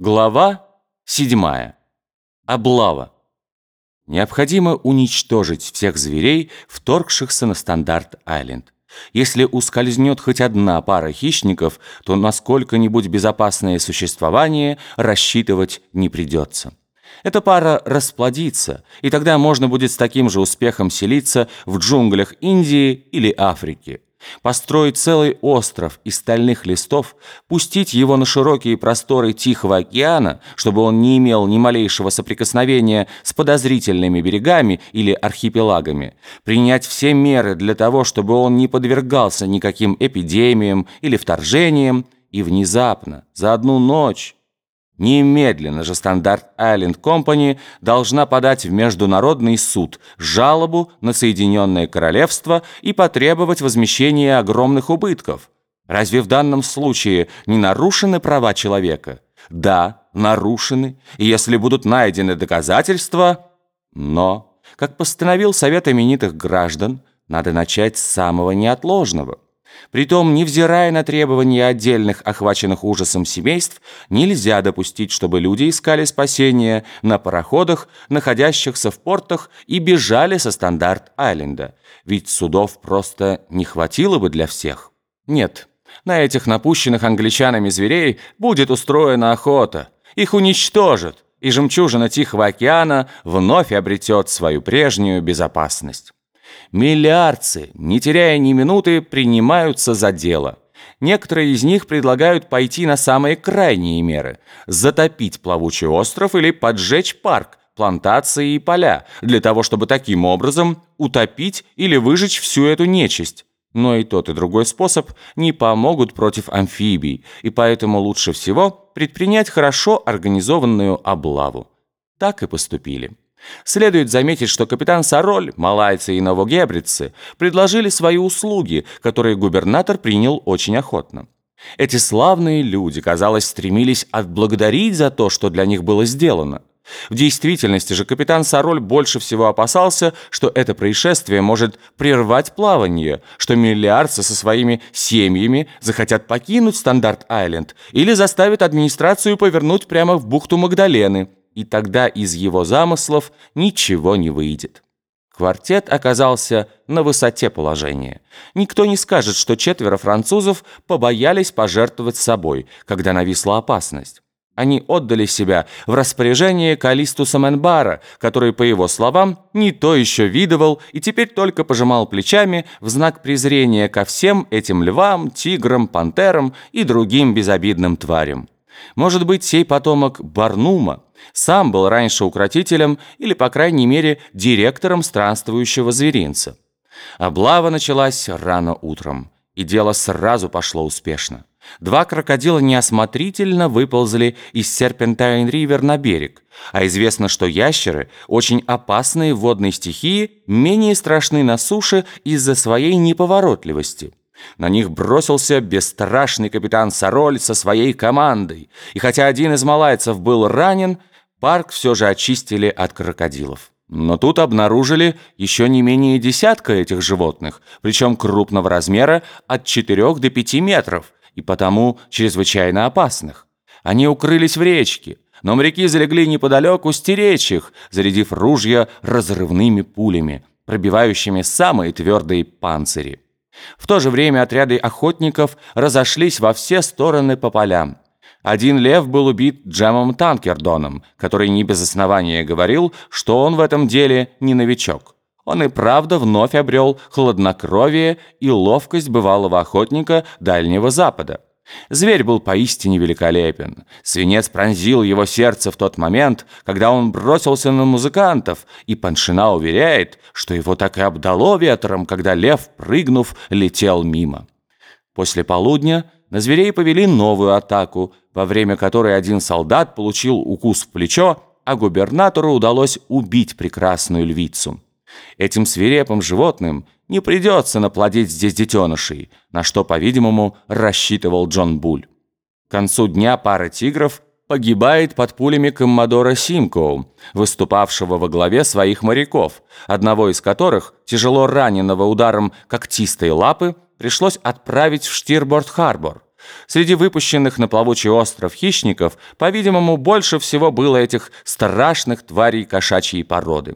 Глава 7. Облава. Необходимо уничтожить всех зверей, вторгшихся на Стандарт-Айленд. Если ускользнет хоть одна пара хищников, то на сколько-нибудь безопасное существование рассчитывать не придется. Эта пара расплодится, и тогда можно будет с таким же успехом селиться в джунглях Индии или Африки построить целый остров из стальных листов, пустить его на широкие просторы Тихого океана, чтобы он не имел ни малейшего соприкосновения с подозрительными берегами или архипелагами, принять все меры для того, чтобы он не подвергался никаким эпидемиям или вторжениям, и внезапно, за одну ночь, Немедленно же Стандарт Айленд Компани должна подать в Международный суд жалобу на Соединенное Королевство и потребовать возмещения огромных убытков. Разве в данном случае не нарушены права человека? Да, нарушены, и если будут найдены доказательства... Но, как постановил Совет именитых граждан, надо начать с самого неотложного – Притом, невзирая на требования отдельных охваченных ужасом семейств, нельзя допустить, чтобы люди искали спасения на пароходах, находящихся в портах, и бежали со Стандарт-Айленда. Ведь судов просто не хватило бы для всех. Нет, на этих напущенных англичанами зверей будет устроена охота. Их уничтожат, и жемчужина Тихого океана вновь обретет свою прежнюю безопасность. Миллиардцы, не теряя ни минуты, принимаются за дело. Некоторые из них предлагают пойти на самые крайние меры – затопить плавучий остров или поджечь парк, плантации и поля, для того, чтобы таким образом утопить или выжечь всю эту нечисть. Но и тот, и другой способ не помогут против амфибий, и поэтому лучше всего предпринять хорошо организованную облаву. Так и поступили. Следует заметить, что капитан Сароль, малайцы и новогебрицы предложили свои услуги, которые губернатор принял очень охотно. Эти славные люди, казалось, стремились отблагодарить за то, что для них было сделано. В действительности же капитан Сароль больше всего опасался, что это происшествие может прервать плавание, что миллиардцы со своими семьями захотят покинуть Стандарт-Айленд или заставят администрацию повернуть прямо в бухту Магдалены – и тогда из его замыслов ничего не выйдет. Квартет оказался на высоте положения. Никто не скажет, что четверо французов побоялись пожертвовать собой, когда нависла опасность. Они отдали себя в распоряжение Калисту Саменбара, который, по его словам, не то еще видывал и теперь только пожимал плечами в знак презрения ко всем этим львам, тиграм, пантерам и другим безобидным тварям. Может быть, сей потомок Барнума сам был раньше укротителем или, по крайней мере, директором странствующего зверинца. Облава началась рано утром, и дело сразу пошло успешно. Два крокодила неосмотрительно выползли из Серпентайн-Ривер на берег, а известно, что ящеры, очень опасные в водной стихии, менее страшны на суше из-за своей неповоротливости. На них бросился бесстрашный капитан Сароль со своей командой, и хотя один из малайцев был ранен, парк все же очистили от крокодилов. Но тут обнаружили еще не менее десятка этих животных, причем крупного размера от 4 до 5 метров, и потому чрезвычайно опасных. Они укрылись в речке, но моряки залегли неподалеку стеречь их, зарядив ружья разрывными пулями, пробивающими самые твердые панцири. В то же время отряды охотников разошлись во все стороны по полям. Один лев был убит Джемом Танкердоном, который не без основания говорил, что он в этом деле не новичок. Он и правда вновь обрел хладнокровие и ловкость бывалого охотника Дальнего Запада. Зверь был поистине великолепен. Свинец пронзил его сердце в тот момент, когда он бросился на музыкантов, и Паншина уверяет, что его так и обдало ветром, когда лев, прыгнув, летел мимо. После полудня на зверей повели новую атаку, во время которой один солдат получил укус в плечо, а губернатору удалось убить прекрасную львицу. Этим свирепым животным не придется наплодить здесь детенышей, на что, по-видимому, рассчитывал Джон Буль. К концу дня пара тигров погибает под пулями коммодора Симкоу, выступавшего во главе своих моряков, одного из которых, тяжело раненого ударом когтистой лапы, пришлось отправить в Штирборд-Харбор, Среди выпущенных на плавучий остров хищников, по-видимому, больше всего было этих страшных тварей кошачьей породы.